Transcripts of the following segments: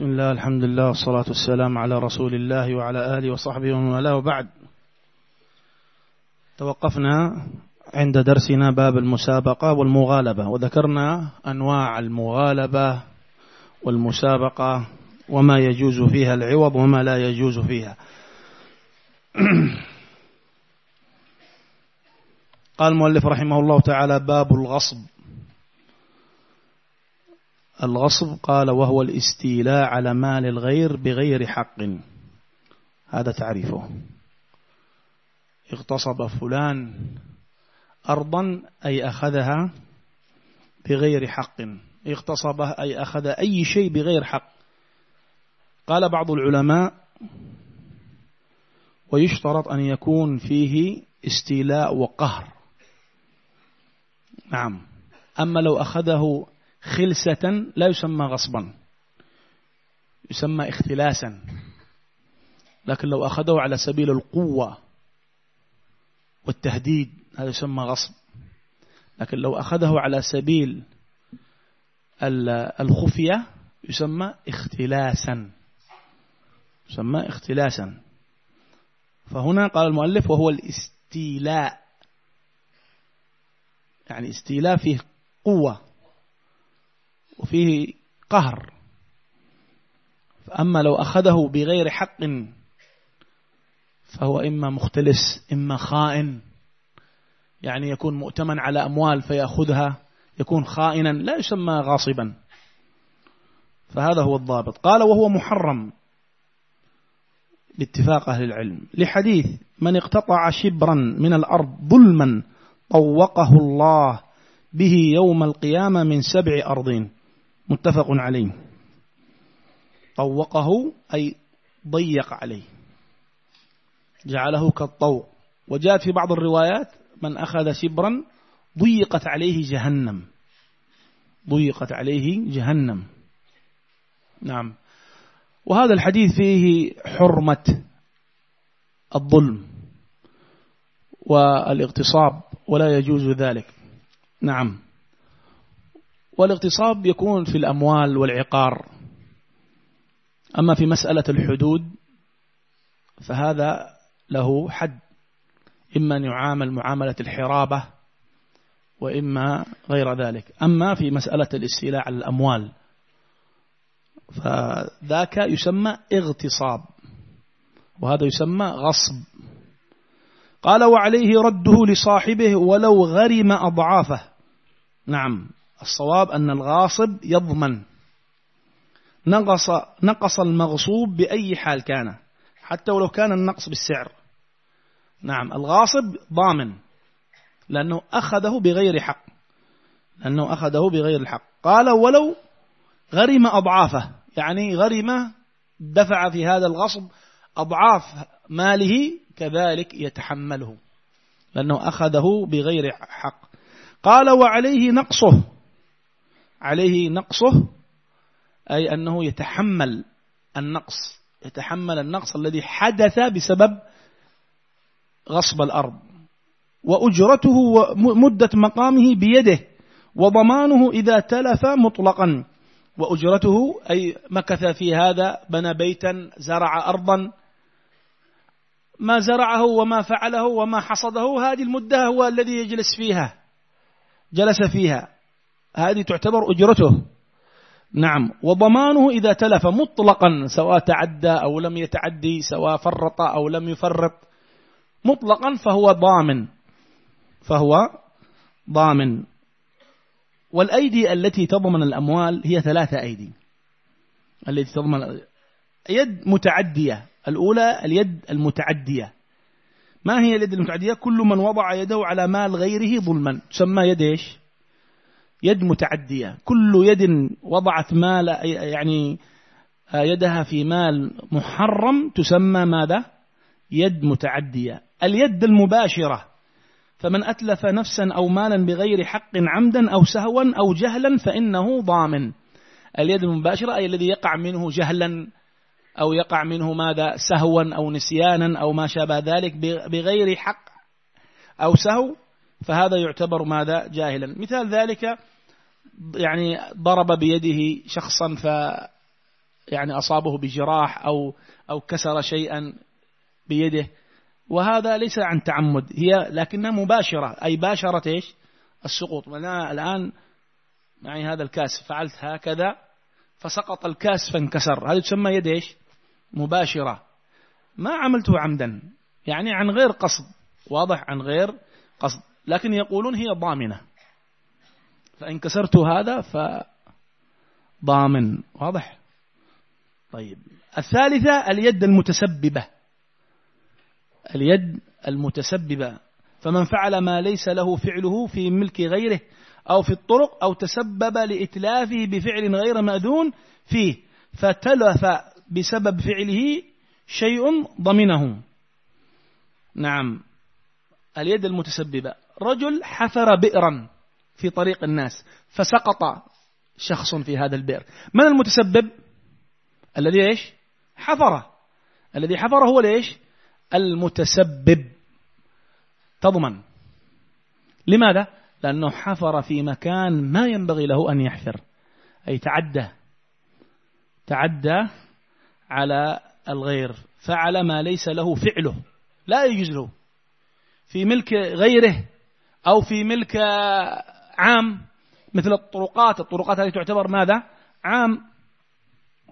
بسم الله الحمد لله والصلاة والسلام على رسول الله وعلى آله وصحبه ومن والاه وبعد. توقفنا عند درسنا باب المسابقة والمغالبة وذكرنا أنواع المغالبة والمسابقة وما يجوز فيها العوض وما لا يجوز فيها. قال المؤلف رحمه الله تعالى باب الغصب. الغصب قال وهو الاستيلاء على مال الغير بغير حق. هذا تعريفه. اغتصب فلان أرضا أي أخذها بغير حق. اغتصبه أي أخذ أي شيء بغير حق. قال بعض العلماء ويشترط أن يكون فيه استيلاء وقهر. نعم. أما لو أخذه خلسة لا يسمى غصبا يسمى اختلاسا. لكن لو أخذه على سبيل القوة والتهديد هذا يسمى غصب. لكن لو أخذه على سبيل الخفية يسمى اختلاسا. يسمى اختلاسا. فهنا قال المؤلف وهو الاستيلاء. يعني استيلاء فيه قوة. وفيه قهر. فأما لو أخذه بغير حق فهو إما مختلس إما خائن. يعني يكون مؤتمن على أموال فيأخذها يكون خائنا لا يسمى غاصبا. فهذا هو الضابط. قال وهو محرم باتفاق أهل العلم. لحديث من اقتطع شبرا من الأرض ظلما طوقه الله به يوم القيامة من سبع أرضين. متفق عليه. طوقه أي ضيق عليه. جعله كالطوق. وجاءت في بعض الروايات من أخذ شبرا ضيقت عليه جهنم. ضيقت عليه جهنم. نعم. وهذا الحديث فيه حرمة الظلم والإغتصاب ولا يجوز ذلك. نعم. والاغتصاب يكون في الأموال والعقار. أما في مسألة الحدود فهذا له حد. إما أن يعامل معاملة الحرابة وإما غير ذلك. أما في مسألة الاستيلاء على الأموال فذاك يسمى اغتصاب وهذا يسمى غصب. قال وعليه رده لصاحبه ولو غرم أضعافه. نعم. الصواب أن الغاصب يضمن. نقص, نقص المغصوب بأي حال كان حتى ولو كان النقص بالسعر. نعم الغاصب ضامن لأنه أخذه بغير حق. لأنه أخذه بغير الحق قال ولو غرم أضعافه. يعني غرم دفع في هذا الغصب أضعاف ماله كذلك يتحمله لأنه أخذه بغير حق. قال وعليه نقصه. عليه نقصه أي أنه يتحمل النقص يتحمل النقص الذي حدث بسبب غصب الأرض. وأجرته ومدة مقامه بيده وضمانه إذا تلف مطلقا. وأجرته أي مكث في هذا بنى بيتا زرع أرضا. ما زرعه وما فعله وما حصده هذه المدة هو الذي يجلس فيها جلس فيها. هذه تعتبر أجرته. نعم. وضمانه إذا تلف مطلقا سواء تعدى أو لم يتعدي سواء فرط أو لم يفرط مطلقا فهو ضامن. فهو ضامن. والأيدي التي تضمن الأموال هي ثلاثة أيدي. التي تضمن يد متعدية الأولى اليد المتعدية. ما هي اليد المتعدية؟ كل من وضع يده على مال غيره ظلما. تسمى يد إيش؟ يد متعدية. كل يد وضعت مال يعني يدها في مال محرم تسمى ماذا؟ يد متعدية. اليد المباشرة. فمن أتلف نفسا أو مالا بغير حق عمدا أو سهوا أو جهلا فإنه ضامن. اليد المباشرة أي الذي يقع منه جهلا أو يقع منه ماذا؟ سهوا أو نسيانا أو ما شابه ذلك بغير حق أو سهو فهذا يعتبر ماذا؟ جاهلا. مثال ذلك يعني ضرب بيده شخصا ف يعني أصابه بجراح أو أو كسر شيئا بيده. وهذا ليس عن تعمد هي لكنها مباشرة. أي باشرت إيش؟ السقوط. أنا الآن معي هذا الكاس فعلت هكذا فسقط الكاس فانكسر. هذه تسمى يد إيش؟ مباشرة. ما عملته عمدا يعني عن غير قصد واضح؟ عن غير قصد. لكن يقولون هي ضامنة. فإن كسرت هذا فضامن واضح؟ طيب الثالثة اليد المتسببة. اليد المتسببة. فمن فعل ما ليس له فعله في ملك غيره أو في الطرق أو تسبب لإتلافه بفعل غير مأذون فيه فتلف بسبب فعله شيء ضمنه. نعم اليد المتسببة. رجل حفر بئرا. في طريق الناس فسقط شخص في هذا البئر. من المتسبب؟ الذي إيش؟ حفر الذي حفر هو ليش المتسبب. تضمن. لماذا؟ لأنه حفر في مكان ما ينبغي له أن يحفر. أي تعدى. تعدى على الغير. فعل ما ليس له فعله. لا يجوز له في ملك غيره أو في ملك عام مثل الطرقات الطرقات هذه تعتبر ماذا؟ عام.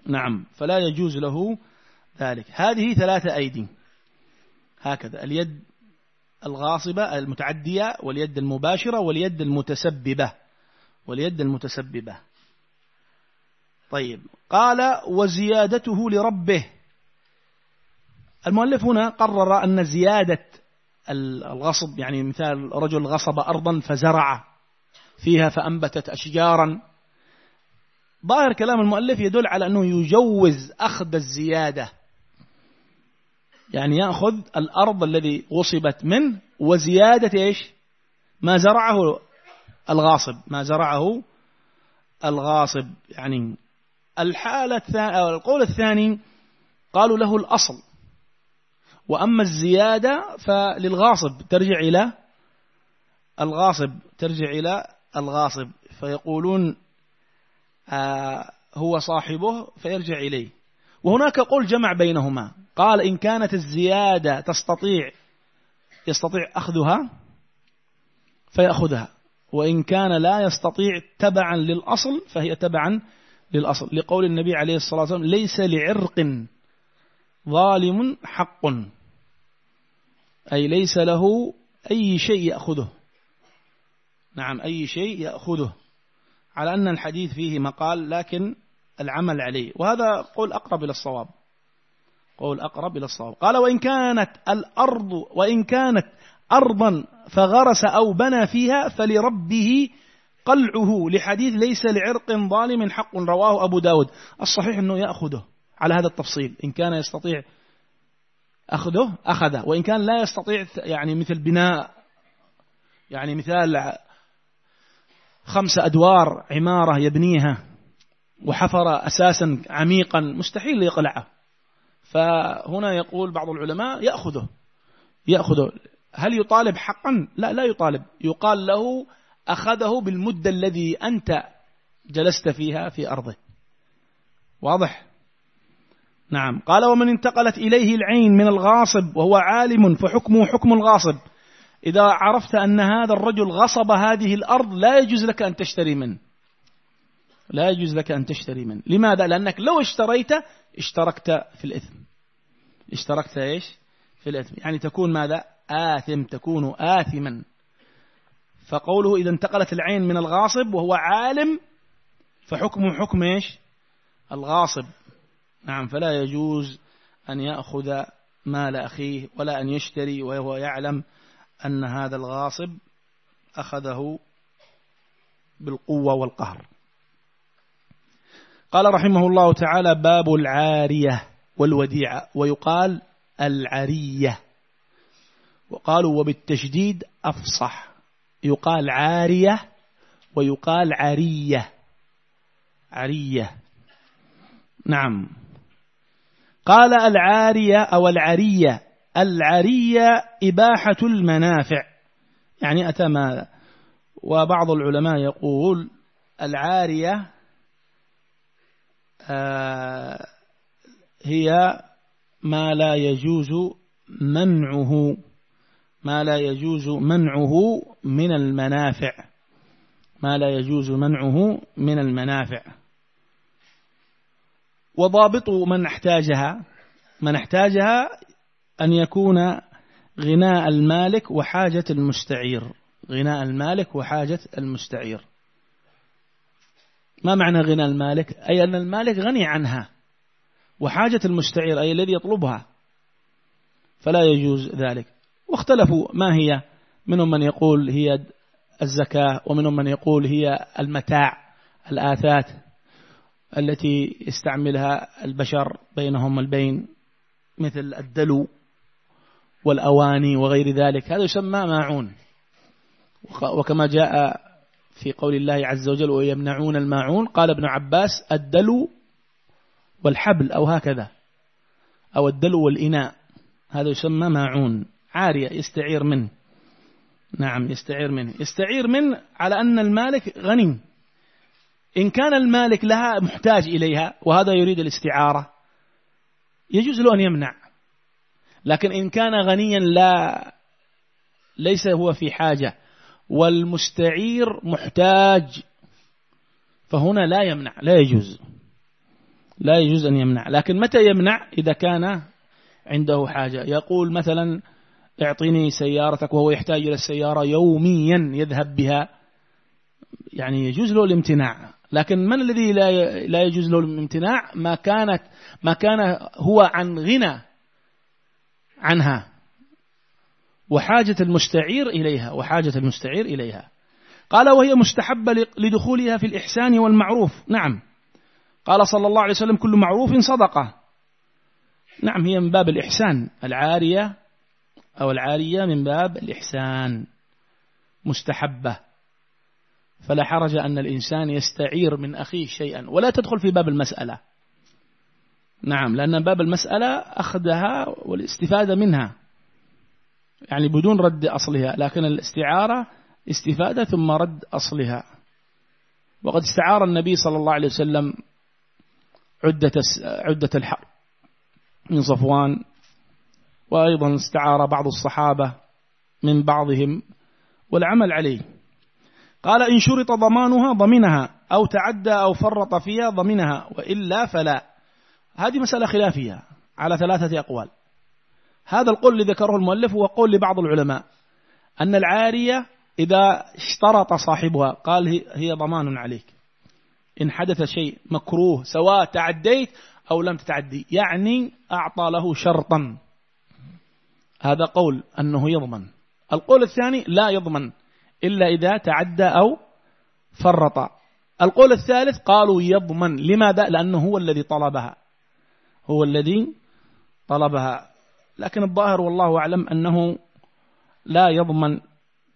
نعم فلا يجوز له ذلك. هذه ثلاثة أيدي. هكذا اليد الغاصبة المتعدية واليد المباشرة واليد المتسببة. واليد المتسببة. طيب قال وزيادته لربه. المؤلف هنا قرر أن زيادة الغصب يعني مثال رجل غصب أرضا فزرع فيها فأنبتت أشجارا. ظاهر كلام المؤلف يدل على أنه يجوز أخذ الزيادة. يعني يأخذ الأرض الذي غصبت منه وزيادة إيش؟ ما زرعه الغاصب. ما زرعه الغاصب. يعني الحالة أو القول الثاني قالوا له الأصل. وأما الزيادة فللغاصب ترجع إلى الغاصب ترجع إلى الغاصب فيقولون آه هو صاحبه فيرجع إليه. وهناك قول جمع بينهما. قال إن كانت الزيادة تستطيع يستطيع أخذها فيأخذها. وإن كان لا يستطيع تبعا للأصل فهي تبعا للأصل. لقول النبي عليه الصلاة والسلام ليس لعرق ظالم حق. أي ليس له أي شيء يأخذه. نعم أي شيء يأخذه. على أن الحديث فيه مقال لكن العمل عليه. وهذا قول أقرب إلى الصواب. قول أقرب إلى الصواب. قال وإن كانت الأرض وإن كانت أرضا فغرس أو بنى فيها فلربه قلعه. لحديث ليس لعرق ظالم حق رواه أبو داود. الصحيح أنه يأخذه. على هذا التفصيل. إن كان يستطيع أخذه أخذه. وإن كان لا يستطيع يعني مثل بناء يعني مثال خمس أدوار عمارة يبنيها وحفر أساسا عميقا مستحيل يقلعه. فهنا يقول بعض العلماء يأخذه يأخذه. هل يطالب حقا؟ لا لا يطالب. يقال له أخذه بالمدة الذي أنت جلست فيها في أرضه. واضح؟ نعم. قال ومن انتقلت إليه العين من الغاصب وهو عالم فحكمه حكم الغاصب. إذا عرفت أن هذا الرجل غصب هذه الأرض لا يجوز لك أن تشتري منه لا يجوز لك أن تشتري منه لماذا؟ لأنك لو اشتريت اشتركت في الإثم اشتركت إيش؟ في الإثم يعني تكون ماذا؟ آثم تكون آثما فقوله إذا انتقلت العين من الغاصب وهو عالم فحكمه حكم إيش؟ الغاصب نعم فلا يجوز أن يأخذ مال أخيه ولا أن يشتري وهو يعلم أن هذا الغاصب أخذه بالقوة والقهر. قال رحمه الله تعالى باب العارية والوديعة ويقال العرية. وقالوا وبالتشديد أفصح. يقال عارية ويقال عرية. عرية. نعم. قال العارية أو العرية العرية إباحة المنافع. يعني أتى ماذا وبعض العلماء يقول العارية آه، هي ما لا يجوز منعه ما لا يجوز منعه من المنافع. ما لا يجوز منعه من المنافع. وضابط من احتاجها من احتاجها أن يكون غناء المالك وحاجة المستعير. غناء المالك وحاجة المستعير. ما معنى غنى المالك؟ أي أن المالك غني عنها. وحاجة المستعير أي الذي يطلبها. فلا يجوز ذلك. واختلفوا ما هي. منهم من يقول هي الزكاة ومنهم من يقول هي المتاع الآثات التي يستعملها البشر بينهم البين مثل الدلو. والأواني وغير ذلك. هذا يسمى ماعون. وكما جاء في قول الله عز وجل ويمنعون الماعون. قال ابن عباس الدلو والحبل أو هكذا. أو الدلو والإناء. هذا يسمى ماعون. عارية يستعير منه. نعم يستعير منه. يستعير منه على أن المالك غني. إن كان المالك لها محتاج إليها وهذا يريد الاستعارة يجوز له أن يمنع. لكن إن كان غنيا لا ليس هو في حاجة. والمستعير محتاج. فهنا لا يمنع لا يجوز. لا يجوز أن يمنع. لكن متى يمنع؟ إذا كان عنده حاجة. يقول مثلا اعطيني سيارتك وهو يحتاج إلى السيارة يوميا يذهب بها. يعني يجوز له الامتناع. لكن من الذي لا لا يجوز له الامتناع؟ ما كانت ما كان هو عن غنى. عنها. وحاجة المستعير إليها وحاجة المستعير إليها. قال وهي مستحبة لدخولها في الإحسان والمعروف. نعم. قال صلى الله عليه وسلم كل معروف صدقة. نعم هي من باب الإحسان. العارية أو العارية من باب الإحسان. مستحبة. فلا حرج أن الإنسان يستعير من أخيه شيئا. ولا تدخل في باب المسألة. نعم لأن باب المسألة أخذها والاستفادة منها يعني بدون رد أصلها لكن الاستعارة استفادة ثم رد أصلها. وقد استعار النبي صلى الله عليه وسلم عدة عدة الحرب من صفوان وأيضا استعار بعض الصحابة من بعضهم والعمل عليه. قال إن شرط ضمانها ضمنها أو تعدى أو فرط فيها ضمنها وإلا فلا. هذه مسألة خلافية على ثلاثة أقوال. هذا القول الذي ذكره المؤلف هو قول لبعض العلماء أن العارية إذا اشترط صاحبها قال هي ضمان عليك. إن حدث شيء مكروه سواء تعديت أو لم تتعدي يعني أعطى له شرطا. هذا قول أنه يضمن. القول الثاني لا يضمن إلا إذا تعدى أو فرط. القول الثالث قالوا يضمن. لماذا؟ لأنه هو الذي طلبها. هو الذي طلبها. لكن الظاهر والله أعلم أنه لا يضمن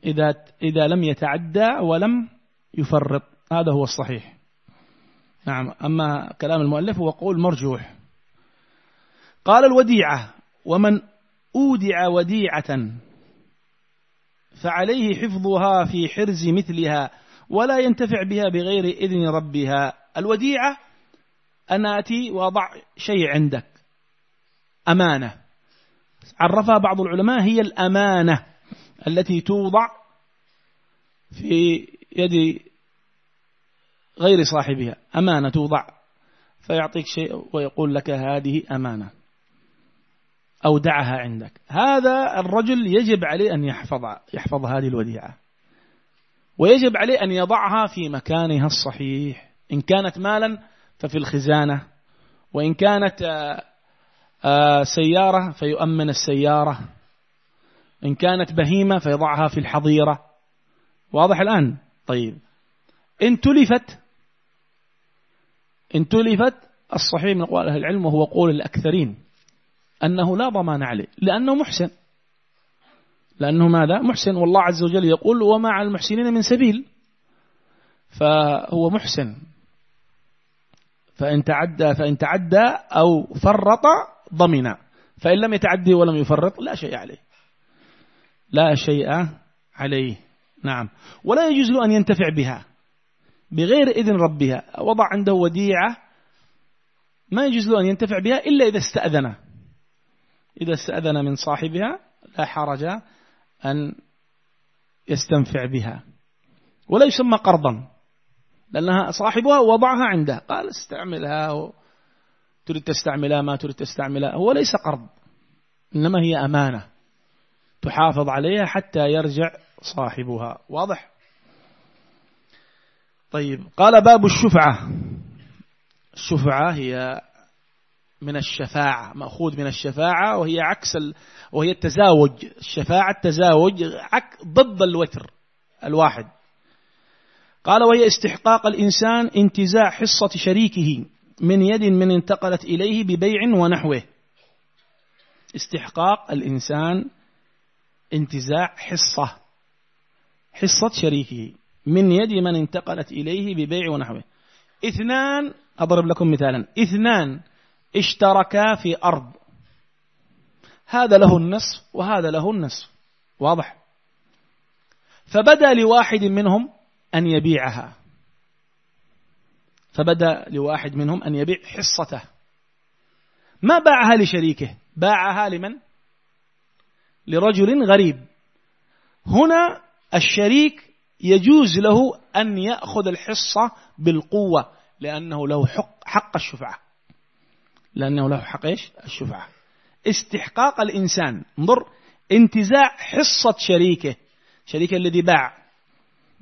إذا, إذا لم يتعدى ولم يفرط. هذا هو الصحيح. نعم أما كلام المؤلف هو قول مرجوح. قال الوديعة ومن أودع وديعة فعليه حفظها في حرز مثلها ولا ينتفع بها بغير إذن ربها. الوديعة أنا أتي وأضع شيء عندك. أمانة. عرفها بعض العلماء هي الأمانة التي توضع في يد غير صاحبها. أمانة توضع. فيعطيك شيء ويقول لك هذه أمانة. أودعها عندك. هذا الرجل يجب عليه أن يحفظ, يحفظ هذه الوديعة. ويجب عليه أن يضعها في مكانها الصحيح. إن كانت مالا ففي الخزانة وإن كانت آه، آه، سيارة فيؤمن السيارة إن كانت بهيمة فيضعها في الحظيرة. واضح الآن؟ طيب. إن تلفت إن تلفت الصحيح من أقوال أهل العلم وهو قول الأكثرين أنه لا ضمان عليه لأنه محسن. لأنه ماذا؟ محسن. والله عز وجل يقول ومع المحسنين من سبيل. فهو محسن. فإن تعدى فإن تعدى أو فرط ضمن. فإن لم يتعدي ولم يفرط لا شيء عليه. لا شيء عليه. نعم. ولا يجوز له أن ينتفع بها. بغير إذن ربها. وضع عنده وديعة. ما يجوز له أن ينتفع بها إلا إذا استأذن. إذا استأذن من صاحبها لا حرج أن يستنفع بها. ولا يسمى قرضا. لأنها صاحبها وضعها عنده. قال استعملها تريد تستعملها ما تريد تستعملها. هو ليس قرض إنما هي أمانة. تحافظ عليها حتى يرجع صاحبها. واضح؟ طيب قال باب الشفعة. الشفعة هي من الشفاعة مأخوذ من الشفاعة وهي عكس ال... وهي التزاوج. الشفاعة التزاوج ضد الوتر الواحد. قال وهي استحقاق الإنسان انتزاع حصة شريكه من يد من انتقلت إليه ببيع ونحوه. استحقاق الإنسان انتزاع حصة حصة شريكه من يد من انتقلت إليه ببيع ونحوه. اثنان أضرب لكم مثالا. اثنان اشتركا في أرض. هذا له النصف وهذا له النصف. واضح؟ فبدا لواحد منهم أن يبيعها. فبدأ لواحد منهم أن يبيع حصته. ما باعها لشريكه باعها لمن؟ لرجل غريب. هنا الشريك يجوز له أن يأخذ الحصة بالقوة لأنه له حق, حق الشفعة. لأنه له حق إيش؟ الشفعة. استحقاق الإنسان. انظر انتزاع حصة شريكه. شريكه الذي باع.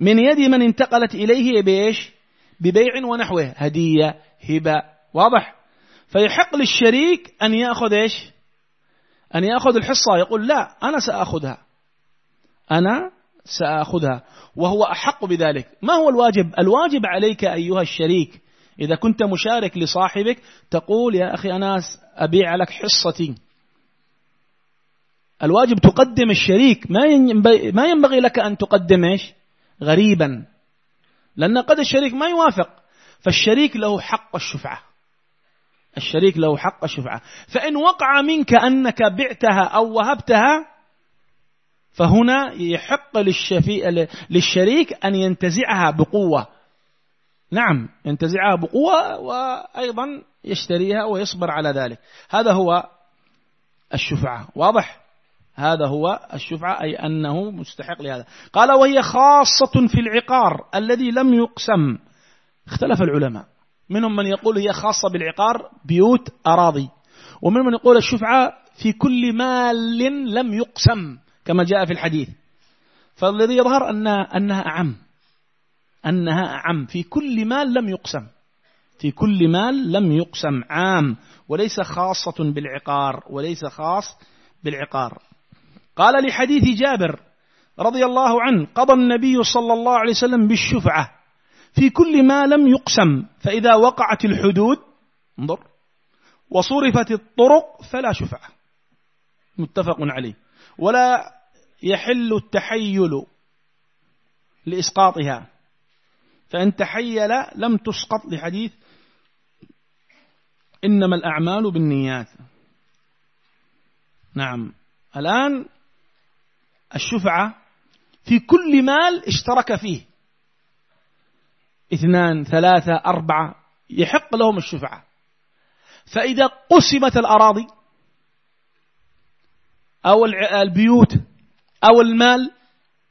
من يد من انتقلت إليه بإيش؟ ببيع ونحوه. هدية هبة واضح؟ فيحق للشريك أن يأخذ إيش؟ أن يأخذ الحصة. يقول لا أنا سأخذها. أنا سأخذها. وهو أحق بذلك. ما هو الواجب؟ الواجب عليك أيها الشريك إذا كنت مشارك لصاحبك تقول يا أخي أنا أبيع لك حصتي. الواجب تقدم الشريك. ما ما ينبغي لك أن تقدم إيش؟ غريبا. لأن قد الشريك ما يوافق فالشريك له حق الشفعة. الشريك له حق الشفعة. فإن وقع منك أنك بعتها أو وهبتها فهنا يحق للشريك أن ينتزعها بقوة. نعم ينتزعها بقوة وأيضا يشتريها ويصبر على ذلك. هذا هو الشفعة. واضح؟ هذا هو الشفعة أي أنه مستحق لهذا. قال وهي خاصة في العقار الذي لم يقسم. اختلف العلماء. منهم من يقول هي خاصة بالعقار بيوت أراضي. ومنهم من يقول الشفعة في كل مال لم يقسم كما جاء في الحديث. فالذي يظهر أن أنها أعم. أنها أعم. في كل مال لم يقسم. في كل مال لم يقسم. عام. وليس خاصة بالعقار. وليس خاص بالعقار. قال لحديث جابر رضي الله عنه قضى النبي صلى الله عليه وسلم بالشفعة في كل ما لم يقسم فإذا وقعت الحدود انظر وصرفت الطرق فلا شفعة. متفق عليه. ولا يحل التحيل لإسقاطها. فإن تحيل لم تسقط لحديث إنما الأعمال بالنيات. نعم. الآن الشفعة في كل مال اشترك فيه. اثنان ثلاثة أربعة يحق لهم الشفعة. فإذا قسمت الأراضي أو البيوت أو المال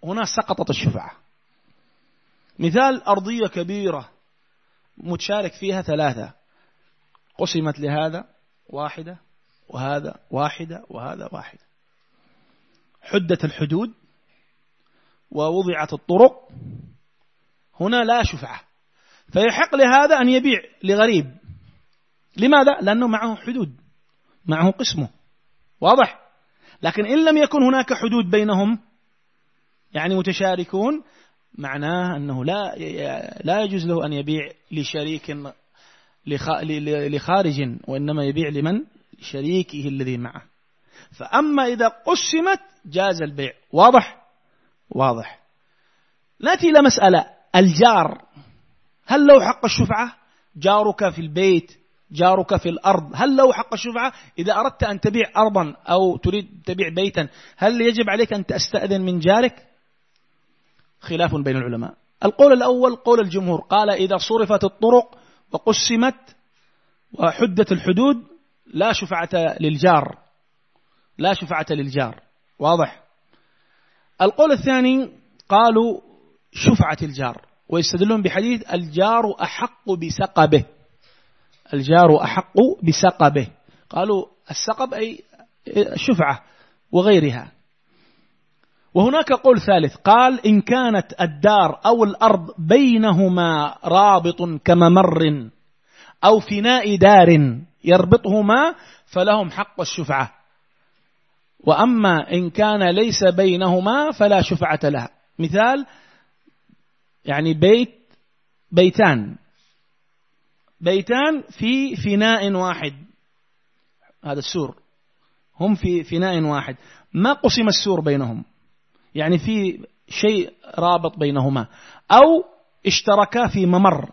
هنا سقطت الشفعة. مثال أرضية كبيرة متشارك فيها ثلاثة. قسمت لهذا واحدة وهذا واحدة وهذا واحدة. حدت الحدود ووضعت الطرق. هنا لا شفعة. فيحق لهذا أن يبيع لغريب. لماذا؟ لأنه معه حدود. معه قسمه. واضح؟ لكن إن لم يكن هناك حدود بينهم يعني متشاركون معناه أنه لا لا يجوز له أن يبيع لشريك لخارج وإنما يبيع لمن؟ شريكه الذي معه. فأما إذا قسمت جاز البيع. واضح؟ واضح. نأتي إلى مسألة الجار. هل له حق الشفعة؟ جارك في البيت جارك في الأرض هل له حق الشفعة؟ إذا أردت أن تبيع أرضا أو تريد تبيع بيتا هل يجب عليك أن تستأذن من جارك؟ خلاف بين العلماء. القول الأول قول الجمهور قال إذا صرفت الطرق وقسمت وحدة الحدود لا شفعة للجار. لا شفعة للجار. واضح. القول الثاني قالوا شفعة الجار ويستدلون بحديث الجار أحق بسقبه. الجار أحق بسقبه. قالوا السقب أي شفعة وغيرها. وهناك قول ثالث قال إن كانت الدار أو الأرض بينهما رابط كممر أو فناء دار يربطهما فلهم حق الشفعة. وأما إن كان ليس بينهما فلا شفعة لها. مثال يعني بيت بيتان. بيتان في فناء واحد. هذا السور. هم في فناء واحد. ما قسم السور بينهم. يعني في شيء رابط بينهما. أو اشتركا في ممر.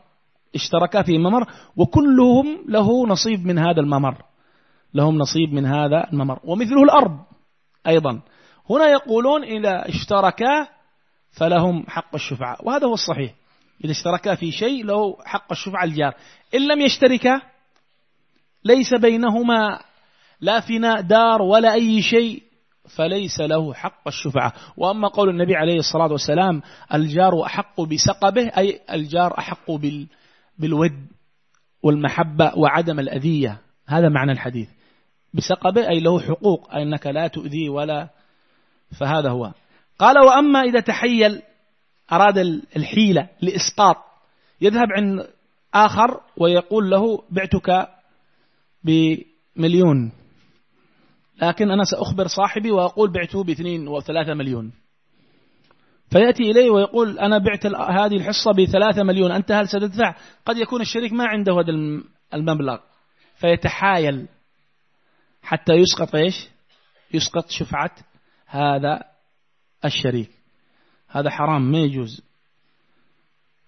اشتركا في ممر وكلهم له نصيب من هذا الممر. لهم نصيب من هذا الممر. ومثله الأرض. أيضا. هنا يقولون إذا اشتركا فلهم حق الشفعة وهذا هو الصحيح. إذا اشتركا في شيء له حق الشفعة الجار. إن لم يشتركا ليس بينهما لا فناء دار ولا أي شيء فليس له حق الشفعة وأما قول النبي عليه الصلاة والسلام الجار أحق بسقبه أي الجار أحق بال بالود والمحبة وعدم الأذية. هذا معنى الحديث. بسقبه أي له حقوق أي أنك لا تؤذي ولا فهذا هو. قال وأما إذا تحيل أراد الحيلة لإسقاط يذهب عند آخر ويقول له بعتك بمليون. لكن أنا سأخبر صاحبي وأقول بعته باثنين وثلاثة مليون. فيأتي إليه ويقول أنا بعت هذه الحصة بثلاثة مليون. أنت هل ستدفع؟ قد يكون الشريك ما عنده هذا المبلغ. فيتحايل. حتى يسقط إيش؟ يسقط شفعة هذا الشريك. هذا حرام ما يجوز.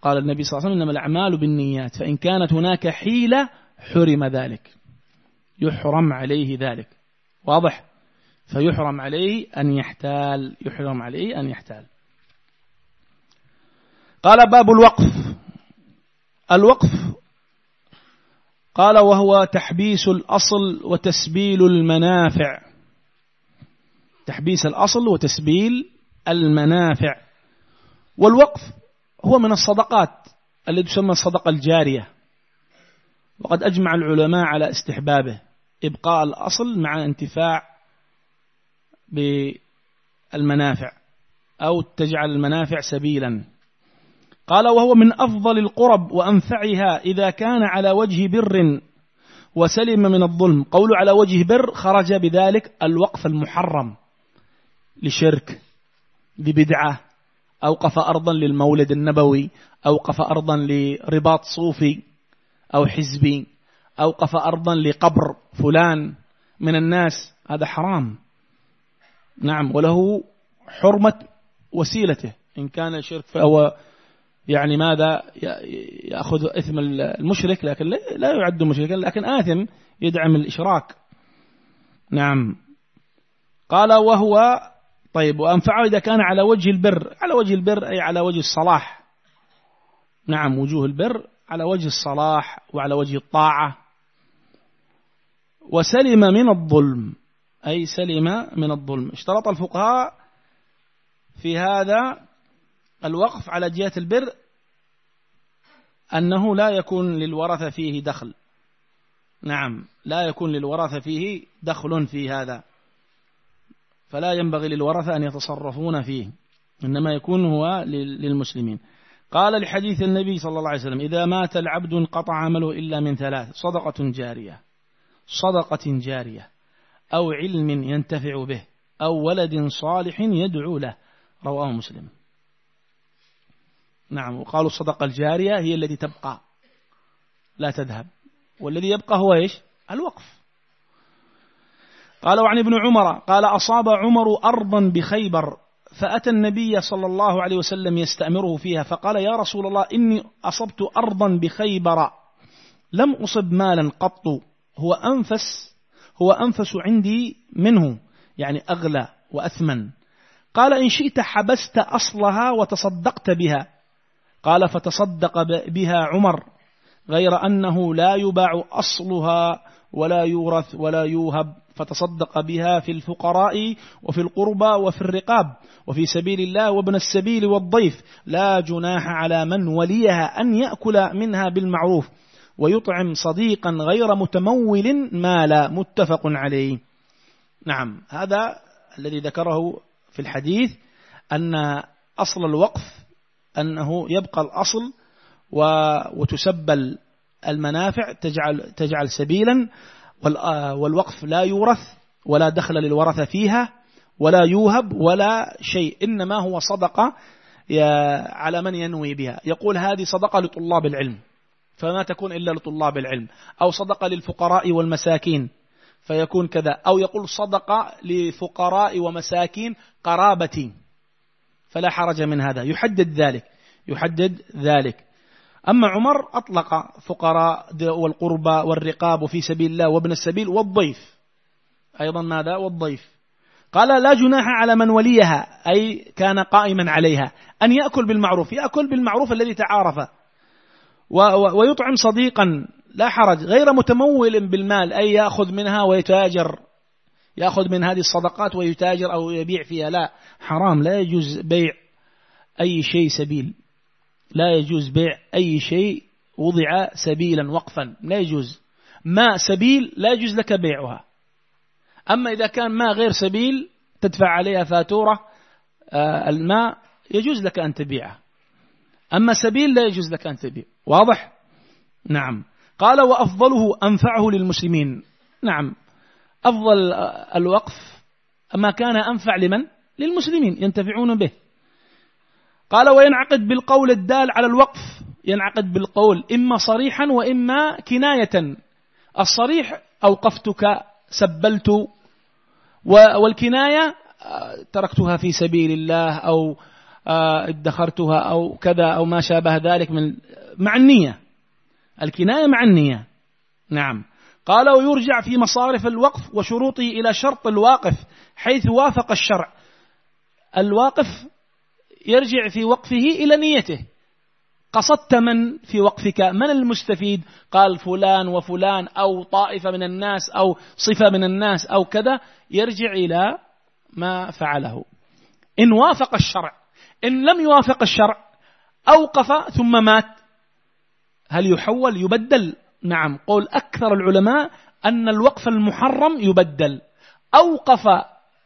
قال النبي صلى الله عليه وسلم إنما الأعمال بالنيات فإن كانت هناك حيلة حرم ذلك. يحرم عليه ذلك. واضح؟ فيحرم عليه أن يحتال يحرم عليه أن يحتال. قال باب الوقف. الوقف قال وهو تحبيس الأصل وتسبيل المنافع. تحبيس الأصل وتسبيل المنافع. والوقف هو من الصدقات التي تسمى الصدقة الجارية. وقد أجمع العلماء على استحبابه. إبقاء الأصل مع انتفاع بالمنافع. أو تجعل المنافع سبيلا. قال وهو من أفضل القرب وأنفعها إذا كان على وجه بر وسلم من الظلم. قول على وجه بر خرج بذلك الوقف المحرم لشرك لبدعة أوقف أرضا للمولد النبوي أوقف أرضا لرباط صوفي أو حزبي أوقف أرضا لقبر فلان من الناس. هذا حرام. نعم وله حرمة وسيلته. إن كان شرك فهو يعني ماذا يأخذ إثم المشرك لكن لا يعد مشركا لكن آثم يدعم الإشراك. نعم. قال وهو طيب وأنفعه إذا كان على وجه البر على وجه البر أي على وجه الصلاح. نعم وجوه البر على وجه الصلاح وعلى وجه الطاعة. وسلم من الظلم أي سلم من الظلم. اشترط الفقهاء في هذا الوقف على جهة البر أنه لا يكون للورثة فيه دخل. نعم لا يكون للورثة فيه دخل في هذا. فلا ينبغي للورثة أن يتصرفون فيه إنما يكون هو للمسلمين. قال لحديث النبي صلى الله عليه وسلم إذا مات العبد انقطع عمله إلا من ثلاث صدقة جارية. صدقة جارية. أو علم ينتفع به أو ولد صالح يدعو له. رواه مسلم. نعم وقالوا الصدقة الجارية هي التي تبقى لا تذهب. والذي يبقى هو إيش؟ الوقف. قال وعن ابن عمر قال أصاب عمر أرضا بخيبر فأتى النبي صلى الله عليه وسلم يستأمره فيها فقال يا رسول الله إني أصبت أرضا بخيبر لم أصب مالا قط هو أنفس هو أنفس عندي منه يعني أغلى وأثمن. قال إن شئت حبست أصلها وتصدقت بها. قال فتصدق بها عمر غير أنه لا يباع أصلها ولا يورث ولا يوهب فتصدق بها في الفقراء وفي القربى وفي الرقاب وفي سبيل الله وابن السبيل والضيف. لا جناح على من وليها أن يأكل منها بالمعروف ويطعم صديقا غير متمول مالا متفق عليه. نعم هذا الذي ذكره في الحديث أن أصل الوقف أنه يبقى الأصل وتسبل المنافع تجعل, تجعل سبيلا والوقف لا يورث ولا دخل للورثة فيها ولا يوهب ولا شيء إنما هو صدقة على من ينوي بها. يقول هذه صدقة لطلاب العلم فما تكون إلا لطلاب العلم. أو صدقة للفقراء والمساكين فيكون كذا. أو يقول صدقة لفقراء ومساكين قرابتي فلا حرج من هذا. يحدد ذلك. يحدد ذلك. أما عمر أطلق فقراء والقربى والرقاب في سبيل الله وابن السبيل والضيف. أيضا ماذا؟ والضيف. قال لا جناح على من وليها أي كان قائما عليها. أن يأكل بالمعروف. يأكل بالمعروف الذي تعارف. ويطعم صديقا. لا حرج. غير متمول بالمال أي يأخذ منها ويتاجر. يأخذ من هذه الصدقات ويتاجر أو يبيع فيها. لا حرام. لا يجوز بيع أي شيء سبيل. لا يجوز بيع أي شيء وضع سبيلا وقفا. لا يجوز. ما سبيل لا يجوز لك بيعها. أما إذا كان ما غير سبيل تدفع عليها فاتورة آه، الماء يجوز لك أن تبيعه أما سبيل لا يجوز لك أن تبيع. واضح؟ نعم. قال وأفضله أنفعه للمسلمين. نعم. أفضل الوقف ما كان أنفع لمن؟ للمسلمين ينتفعون به. قال وينعقد بالقول الدال على الوقف. ينعقد بالقول إما صريحا وإما كناية. الصريح أوقفتك سبلت. والكناية تركتها في سبيل الله أو ادخرتها أو كذا أو ما شابه ذلك من مع النية. الكناية مع النية. نعم. قال ويرجع في مصارف الوقف وشروطه إلى شرط الواقف حيث وافق الشرع. الواقف يرجع في وقفه إلى نيته. قصدت من في وقفك؟ من المستفيد؟ قال فلان وفلان أو طائفة من الناس أو صفة من الناس أو كذا. يرجع إلى ما فعله. إن وافق الشرع إن لم يوافق الشرع أوقف ثم مات. هل يحول؟ يبدل. نعم. قول أكثر العلماء أن الوقف المحرم يبدل. أوقف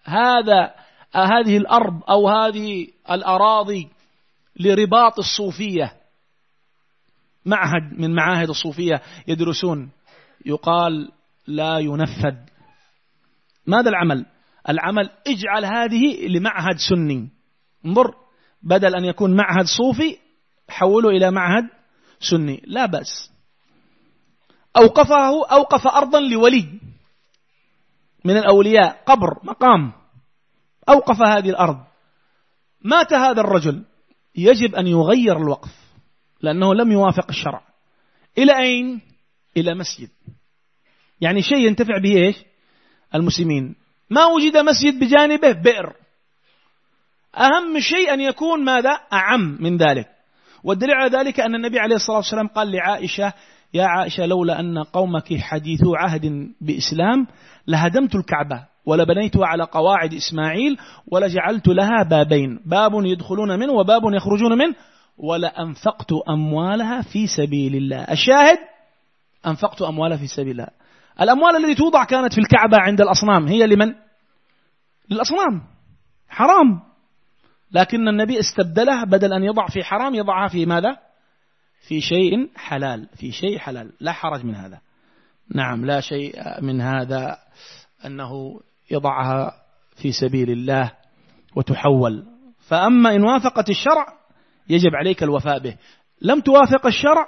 هذا هذه الأرض أو هذه الأراضي لرباط الصوفية. معهد من معاهد الصوفية يدرسون. يقال لا ينفذ. ماذا العمل؟ العمل اجعل هذه لمعهد سني. انظر بدل أن يكون معهد صوفي حوله إلى معهد سني. لا بأس. أوقفه أوقف أرضا لولي من الأولياء. قبر مقام. أوقف هذه الأرض. مات هذا الرجل. يجب أن يغير الوقف لأنه لم يوافق الشرع. إلى أين؟ إلى مسجد. يعني شيء ينتفع به إيش؟ المسلمين. ما وجد مسجد بجانبه؟ بئر. أهم شيء أن يكون ماذا؟ أعم من ذلك. والدليل على ذلك أن النبي عليه الصلاة والسلام قال لعائشة يا عائشة لولا أن قومك حديثو عهد بإسلام لهدمت الكعبة ولبنيتها على قواعد إسماعيل ولجعلت لها بابين باب يدخلون منه وباب يخرجون منه ولأنفقت أموالها في سبيل الله الشاهد أنفقت أموالها في سبيل الله الأموال التي توضع كانت في الكعبة عند الأصنام هي لمن؟ للأصنام حرام لكن النبي استبدلها بدل أن يضع في حرام يضعها في ماذا؟ في شيء حلال في شيء حلال لا حرج من هذا. نعم لا شيء من هذا أنه يضعها في سبيل الله وتحول. فأما إن وافقت الشرع يجب عليك الوفاء به. لم توافق الشرع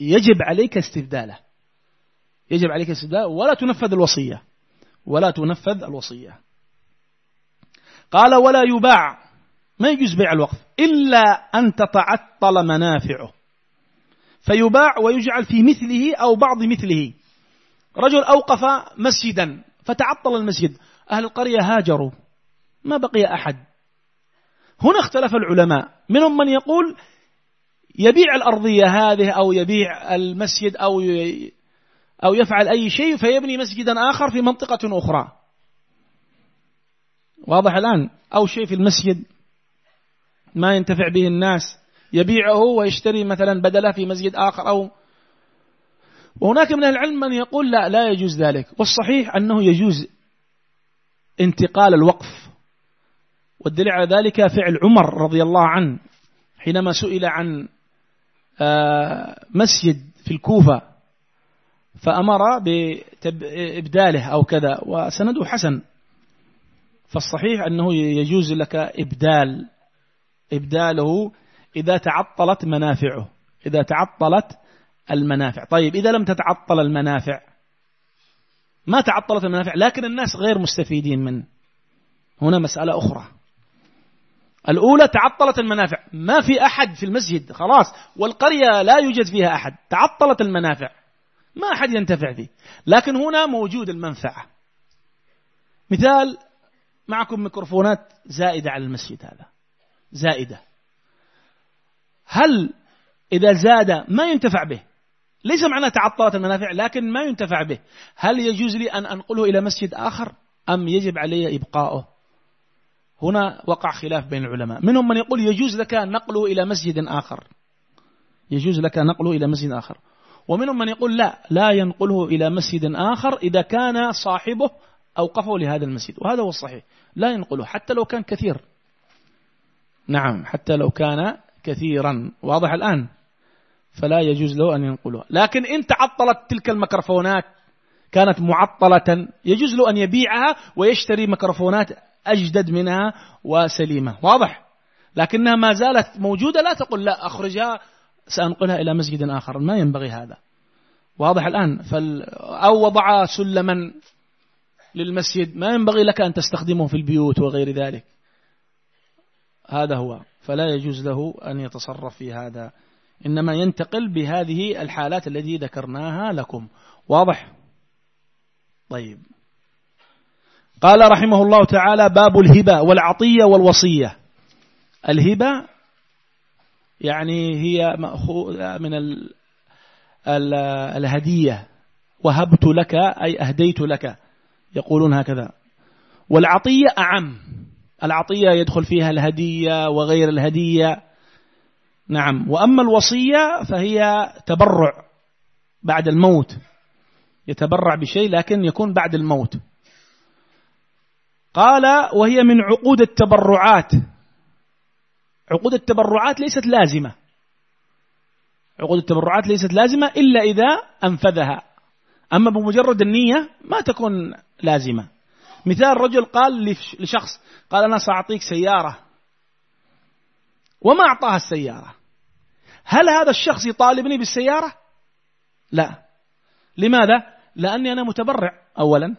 يجب عليك استبداله. يجب عليك استبداله ولا تنفذ الوصية. ولا تنفذ الوصية. قال ولا يباع ما يجوز بيع الوقف. إلا أن تتعطل منافعه. فيباع ويجعل في مثله أو بعض مثله. رجل أوقف مسجدا فتعطل المسجد. أهل القرية هاجروا ما بقي أحد. هنا اختلف العلماء. منهم من يقول يبيع الأرضية هذه أو يبيع المسجد أو أو يفعل أي شيء فيبني مسجدا آخر في منطقة أخرى. واضح الآن؟ أو شيء في المسجد ما ينتفع به الناس. يبيعه ويشتري مثلا بدلة في مسجد آخر أو وهناك من العلم من يقول لا لا يجوز ذلك. والصحيح أنه يجوز انتقال الوقف. والدليل على ذلك فعل عمر رضي الله عنه حينما سئل عن آه، مسجد في الكوفة فأمر بإبداله أو كذا وسنده حسن. فالصحيح أنه يجوز لك إبدال إبداله إذا تعطلت منافعه إذا تعطلت المنافع. طيب إذا لم تتعطل المنافع ما تعطلت المنافع لكن الناس غير مستفيدين منه. هنا مسألة أخرى. الأولى تعطلت المنافع. ما في أحد في المسجد خلاص والقرية لا يوجد فيها أحد. تعطلت المنافع. ما أحد ينتفع فيه. لكن هنا موجود المنفعة. مثال معكم ميكروفونات زائدة على المسجد هذا. زائدة. هل إذا زاد ما ينتفع به؟ ليس معنى تعطلت المنافع لكن ما ينتفع به. هل يجوز لي أن أنقله إلى مسجد آخر؟ أم يجب علي إبقاؤه؟ هنا وقع خلاف بين العلماء. منهم من يقول يجوز لك نقله إلى مسجد آخر. يجوز لك نقله إلى مسجد آخر. ومنهم من يقول لا لا ينقله إلى مسجد آخر إذا كان صاحبه أوقفه لهذا المسجد. وهذا هو الصحيح. لا ينقله حتى لو كان كثير. نعم حتى لو كان كثيرا. واضح الآن؟ فلا يجوز له أن ينقله لكن إن تعطلت تلك الميكروفونات كانت معطلة يجوز له أن يبيعها ويشتري ميكروفونات أجدد منها وسليمة. واضح؟ لكنها ما زالت موجودة. لا تقول لا أخرجها سأنقلها إلى مسجد آخر. ما ينبغي هذا. واضح الآن؟ فال أو وضع سلما للمسجد. ما ينبغي لك أن تستخدمه في البيوت وغير ذلك. هذا هو. فلا يجوز له أن يتصرف في هذا. إنما ينتقل بهذه الحالات التي ذكرناها لكم. واضح؟ طيب. قال رحمه الله تعالى باب الهبة والعطية والوصية. الهبة يعني هي مأخوذة من ال ال الهدية. وهبت لك أي أهديت لك. يقولون هكذا. والعطية أعم. العطية يدخل فيها الهدية وغير الهدية. نعم. وأما الوصية فهي تبرع بعد الموت. يتبرع بشيء لكن يكون بعد الموت. قال وهي من عقود التبرعات. عقود التبرعات ليست لازمة. عقود التبرعات ليست لازمة إلا إذا أنفذها. أما بمجرد النية ما تكون لازمة. مثال رجل قال لشخص قال أنا سأعطيك سيارة. وما أعطاها السيارة. هل هذا الشخص يطالبني بالسيارة؟ لا. لماذا؟ لأني أنا متبرع أولا.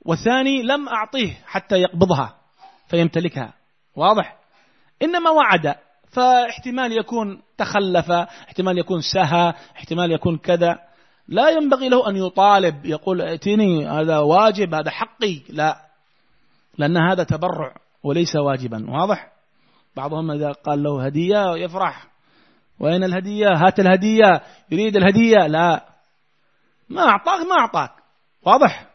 والثاني لم أعطيه حتى يقبضها فيمتلكها. واضح؟ إنما وعد فاحتمال يكون تخلف احتمال يكون سهى احتمال يكون كذا. لا ينبغي له أن يطالب يقول ائتني هذا واجب هذا حقي. لا لأن هذا تبرع وليس واجبا. واضح؟ بعضهم إذا قال له هدية يفرح. وين الهدية؟ هات الهدية. يريد الهدية؟ لا. ما أعطاك ما أعطاك. واضح؟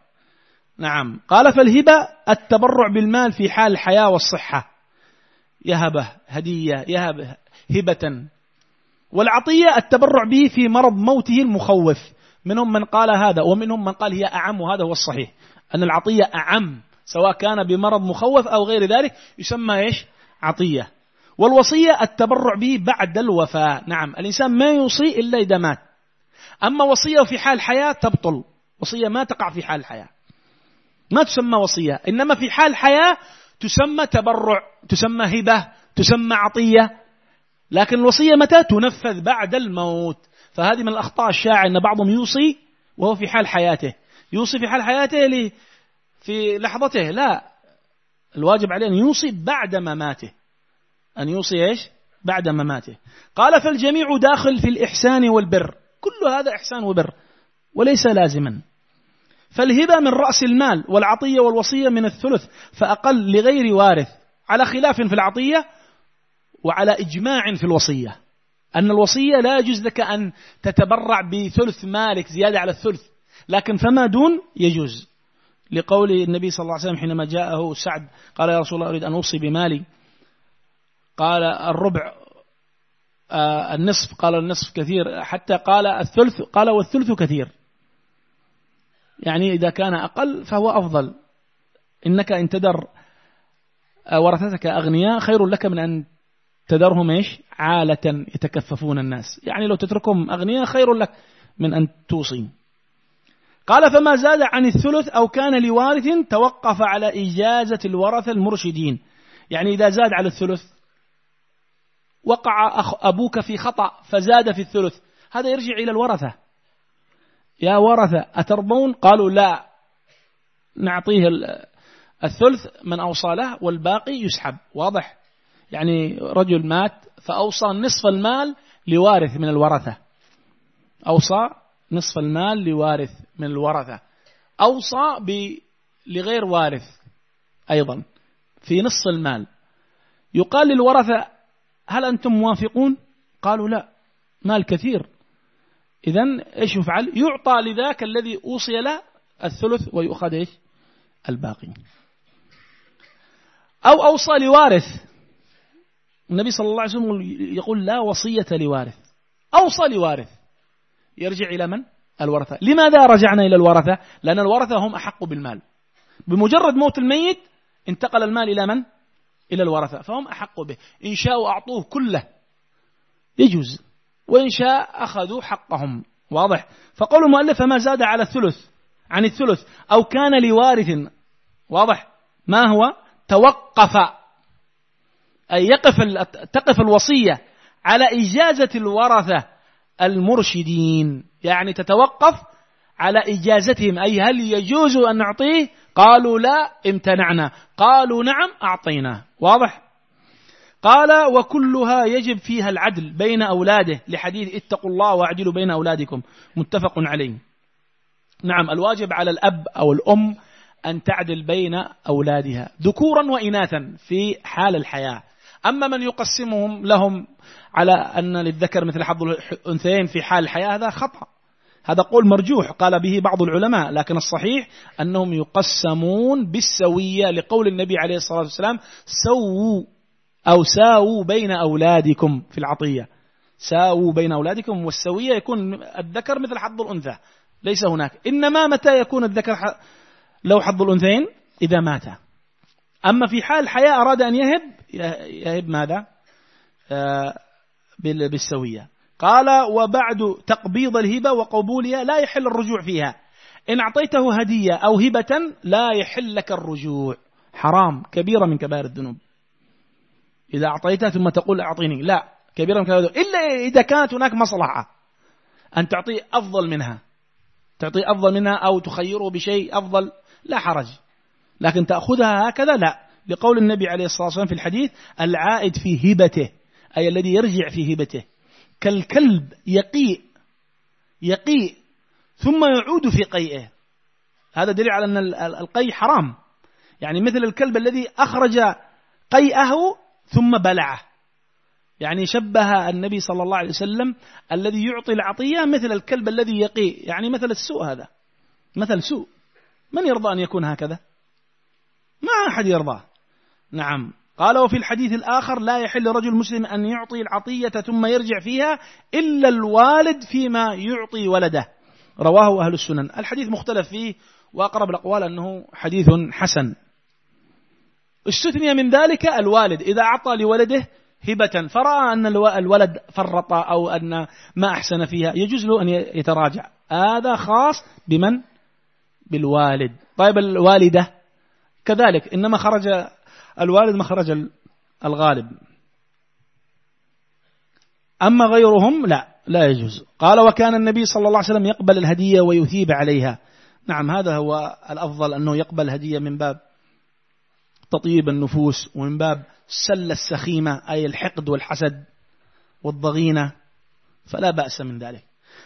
نعم. قال فالهبة التبرع بالمال في حال الحياة والصحة. يهبة هدية يهب هبة. والعطية التبرع به في مرض موته المخوف. منهم من قال هذا ومنهم من قال هي أعم وهذا هو الصحيح. أن العطية أعم سواء كان بمرض مخوف أو غير ذلك يسمى إيش؟ عطية. والوصية التبرع به بعد الوفاة. نعم الإنسان ما يوصي إلا إذا مات. أما وصية في حال الحياة تبطل. وصية ما تقع في حال الحياة ما تسمى وصية إنما في حال الحياة تسمى تبرع تسمى هبة تسمى عطية. لكن الوصية متى تنفذ بعد الموت؟ فهذه من الأخطاء الشائعة أن بعضهم يوصي وهو في حال حياته. يوصي في حال حياته في لحظته. لا. الواجب عليه أن يوصي بعد مماته. أن يوصي إيش؟ بعد مماته. قال فالجميع داخل في الإحسان والبر. كل هذا إحسان وبر. وليس لازما. فالهبة من رأس المال والعطية والوصية من الثلث فأقل لغير وارث. على خلاف في العطية وعلى إجماع في الوصية. أن الوصية لا يجوز لك أن تتبرع بثلث مالك زيادة على الثلث لكن فما دون يجوز. لقول النبي صلى الله عليه وسلم حينما جاءه سعد قال يا رسول الله أريد أن أوصي بمالي. قال الربع آه النصف. قال النصف كثير حتى قال الثلث قال والثلث كثير. يعني إذا كان أقل فهو أفضل. إنك إن تدر آه، ورثتك أغنياء خير لك من أن تذرهم إيش؟ عالة يتكففون الناس. يعني لو تتركهم أغنياء خير لك من أن توصي قال فما زاد عن الثلث أو كان لوارث توقف على إجازة الورثة المرشدين. يعني إذا زاد على الثلث وقع أبوك في خطأ فزاد في الثلث. هذا يرجع إلى الورثة. يا ورثة أترضون؟ قالوا لا. نعطيه الثلث من أوصى له والباقي يسحب. واضح؟ يعني رجل مات فأوصى نصف المال لوارث من الورثة. أوصى نصف المال لوارث من الورثة. أوصى ب لغير وارث أيضا في نصف المال. يقال للورثة هل أنتم موافقون؟ قالوا لا مال كثير. إذا إيش يفعل؟ يعطى لذاك الذي أوصي له الثلث ويؤخذ إيش؟ الباقي. أو أوصى لوارث النبي صلى الله عليه وسلم يقول لا وصية لوارث. أوصى لوارث. يرجع إلى من؟ الورثة. لماذا رجعنا إلى الورثة؟ لأن الورثة هم أحق بالمال. بمجرد موت الميت انتقل المال إلى من؟ إلى الورثة. فهم أحق به. إن شاءوا أعطوه كله. يجوز. وإن شاء أخذوا حقهم. واضح. فقول المؤلف فما زاد على الثلث. عن الثلث. أو كان لوارث. واضح. ما هو؟ توقف. أي يقف تقف الوصية على إجازة الورثة المرشدين. يعني تتوقف على إجازتهم. أي هل يجوز أن نعطيه؟ قالوا لا امتنعنا. قالوا نعم أعطيناه واضح؟ قال وكلها يجب فيها العدل بين أولاده. لحديث اتقوا الله واعدلوا بين أولادكم. متفق عليه. نعم الواجب على الأب أو الأم أن تعدل بين أولادها. ذكورا وإناثا في حال الحياة. أما من يقسمهم لهم على أن للذكر مثل حظ الأنثيين في حال الحياة هذا خطأ. هذا قول مرجوح قال به بعض العلماء لكن الصحيح أنهم يقسمون بالسوية لقول النبي عليه الصلاة والسلام سووا أو ساووا بين أولادكم في العطية. ساووا بين أولادكم والسوية يكون الذكر مثل حظ الأنثى ليس هناك. إنما متى يكون الذكر لو حظ الأنثيين؟ إذا مات. أما في حال الحياة أراد أن يهب يهب ماذا؟ آه، بالسوية. قال وبعد تقبيض الهبة وقبولها لا يحل الرجوع فيها. إن أعطيته هدية أو هبة لا يحل لك الرجوع. حرام كبيرة من كبائر الذنوب. إذا أعطيتها ثم تقول أعطيني. لا كبيرة من كبائر الذنوب. إلا إذا كانت هناك مصلحة. أن تعطيه أفضل منها. تعطيه أفضل منها أو تخيره بشيء أفضل لا حرج. لكن تأخذها هكذا؟ لا. لقول النبي عليه الصلاة والسلام في الحديث العائد في هبته أي الذي يرجع في هبته. كالكلب يقيء يقيء ثم يعود في قيئه. هذا دليل على أن القيء حرام. يعني مثل الكلب الذي أخرج قيئه ثم بلعه. يعني شبه النبي صلى الله عليه وسلم الذي يعطي العطية مثل الكلب الذي يقيء. يعني مثل السوء هذا. مثل سوء. من يرضى أن يكون هكذا؟ ما أحد يرضاه. نعم. قال وفي الحديث الآخر لا يحل رجل مسلم أن يعطي العطية ثم يرجع فيها إلا الوالد فيما يعطي ولده. رواه أهل السنن. الحديث مختلف فيه وأقرب الأقوال أنه حديث حسن. استثني من ذلك الوالد. إذا أعطى لولده هبة فرأى أن الولد فرط أو أن ما أحسن فيها يجوز له أن يتراجع. هذا خاص بمن؟ بالوالد. طيب الوالدة كذلك إنما خرج الوالد مخرج الغالب. أما غيرهم لا لا يجوز. قال وكان النبي صلى الله عليه وسلم يقبل الهدية ويثيب عليها. نعم هذا هو الأفضل أنه يقبل هدية من باب تطيب النفوس ومن باب سل السخيمة أي الحقد والحسد والضغينة فلا بأس من ذلك.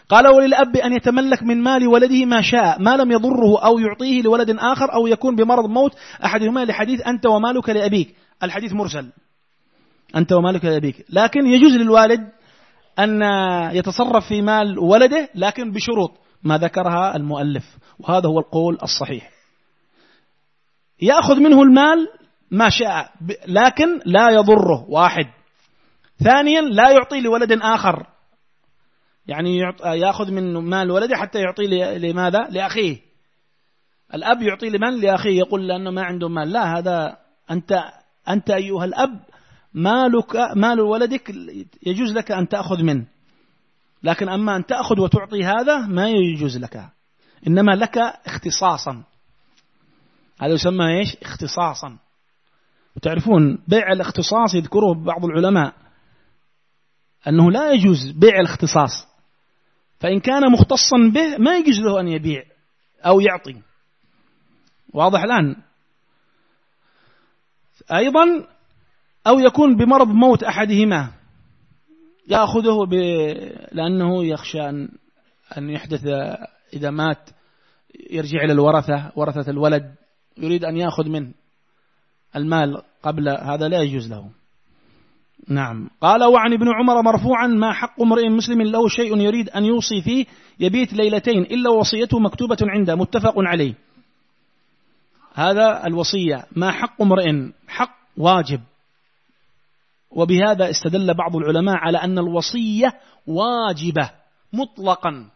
قال وللأب أن يتملك من مال ولده ما شاء ما لم يضره أو يعطيه لولد آخر أو يكون بمرض موت أحدهما لحديث أنت ومالك لأبيك. الحديث مرسل. أنت ومالك لأبيك. لكن يجوز للوالد أن يتصرف في مال ولده لكن بشروط. ما ذكرها المؤلف. وهذا هو القول الصحيح. يأخذ منه المال ما شاء لكن لا يضره. واحد. ثانيا لا يعطي لولد آخر. يعني يأخذ من مال ولده حتى يعطي لماذا؟ لأخيه. الأب يعطي لمن؟ لأخيه. يقول لأنه ما عنده مال. لا هذا أنت أنت أيها الأب مالك مال ولدك يجوز لك أن تأخذ منه. لكن أما أن تأخذ وتعطي هذا ما يجوز لك. إنما لك اختصاصا. هذا يسمى إيش؟ اختصاصا. وتعرفون بيع الاختصاص يذكره بعض العلماء أنه لا يجوز بيع الاختصاص. فإن كان مختصا به ما يجوز له أن يبيع أو يعطي. واضح الآن. أيضا أو يكون بمرض موت أحدهما يأخذه ب... لأنه يخشى أن أن يحدث إذا مات يرجع إلى الورثة ورثة الولد يريد أن يأخذ منه المال قبل هذا لا يجوز له. نعم. قال وعن ابن عمر مرفوعا ما حق امرئ مسلم له شيء يريد أن يوصي فيه يبيت ليلتين إلا وصيته مكتوبة عنده. متفق عليه. هذا الوصية ما حق امرئ حق واجب. وبهذا استدل بعض العلماء على أن الوصية واجبة مطلقا.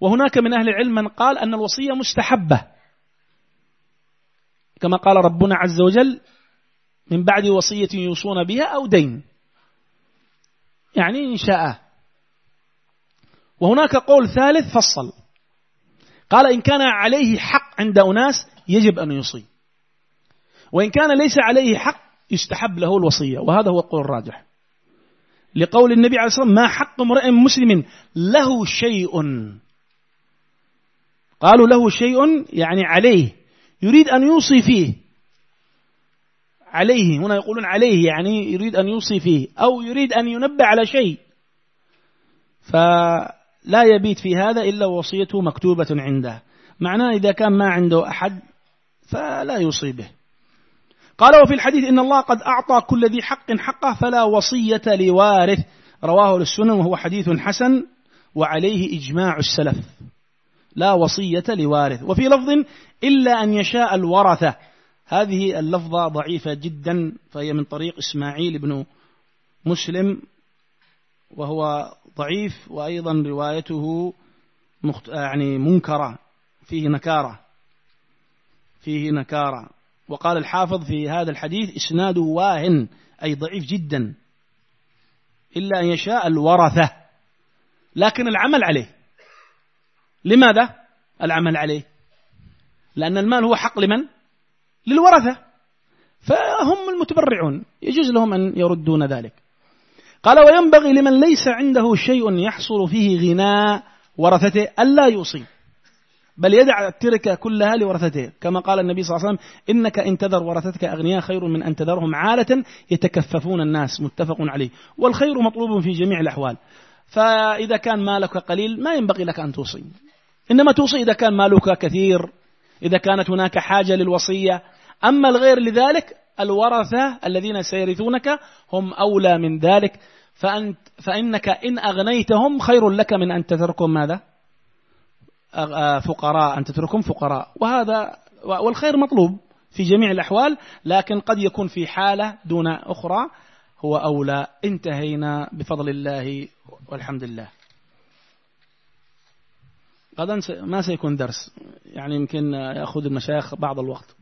وهناك من أهل العلم من قال أن الوصية مستحبة. كما قال ربنا عز وجل من بعد وصية يوصون بها أو دين. يعني إن شاء. وهناك قول ثالث فصل. قال إن كان عليه حق عند أناس يجب أن يوصي وإن كان ليس عليه حق يستحب له الوصية. وهذا هو القول الراجح. لقول النبي عليه الصلاة والسلام ما حق امرئ مسلم له شيء. قالوا له شيء يعني عليه. يريد أن يوصي فيه. عليه هنا يقولون عليه يعني يريد أن يوصي فيه أو يريد أن ينبه على شيء. فلا يبيت في هذا إلا وصيته مكتوبة عنده. معناه إذا كان ما عنده أحد فلا يوصي به. قال وفي الحديث إن الله قد أعطى كل ذي حق حقه فلا وصية لوارث. رواه للسنن وهو حديث حسن وعليه إجماع السلف. لا وصية لوارث. وفي لفظ إلا أن يشاء الورثة. هذه اللفظة ضعيفة جدا فهي من طريق إسماعيل بن مسلم وهو ضعيف وأيضا روايته مخت... يعني منكرة فيه نكارة فيه نكارة. وقال الحافظ في هذا الحديث إسناده واهن أي ضعيف جدا إلا أن يشاء الورثة. لكن العمل عليه. لماذا العمل عليه؟ لأن المال هو حق لمن؟ للورثة. فهم المتبرعون يجوز لهم أن يردون ذلك. قال وينبغي لمن ليس عنده شيء يحصل فيه غناء ورثته ألا يوصي. بل يدع التركة كلها لورثته. كما قال النبي صلى الله عليه وسلم إنك إن تذر ورثتك أغنياء خير من أن تذرهم عالة يتكففون الناس. متفق عليه. والخير مطلوب في جميع الأحوال. فإذا كان مالك قليل ما ينبغي لك أن توصي. إنما توصي إذا كان مالك كثير. إذا كانت هناك حاجة للوصية أما الغير لذلك الورثة الذين سيرثونك هم أولى من ذلك. فأنت فإنك إن أغنيتهم خير لك من أن تتركهم ماذا؟ فقراء أن تتركهم فقراء. وهذا والخير مطلوب في جميع الأحوال لكن قد يكون في حالة دون أخرى هو أولى. انتهينا بفضل الله والحمد لله. غدا ما سيكون درس؟ يعني يمكن يأخذ المشايخ بعض الوقت.